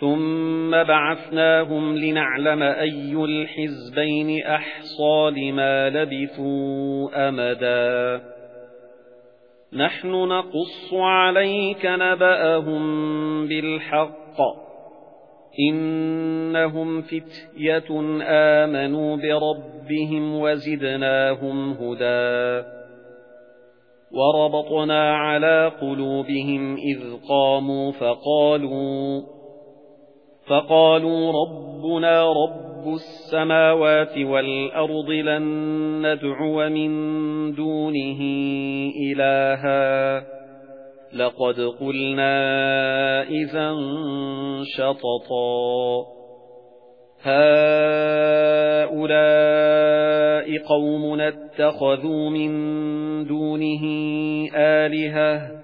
ثُمَّ بَعَثْنَاهُمْ لِنَعْلَمَ أَيُّ الْحِزْبَيْنِ أَحْصَى لِمَا لَبِثُوا أَمَدًا نَحْنُ نَقُصُّ عَلَيْكَ نَبَأَهُم بِالْحَقِّ إِنَّهُمْ فِتْيَةٌ آمَنُوا بِرَبِّهِمْ وَزِدْنَاهُمْ هُدًى وَرَبَطْنَا عَلَى قُلُوبِهِمْ إِذْ قَامُوا فَقَالُوا فَقَالُوا رَبُّنَا رَبُّ السَّمَاوَاتِ وَالْأَرْضِ لَن نَّدْعُوَ مِن دُونِهِ إِلَٰهًا. لَّقَدْ قُلْنَا إِذًا شَطَطًا. هَؤُلَاءِ قَوْمُنَا اتَّخَذُوا مِن دُونِهِ آلِهَةً.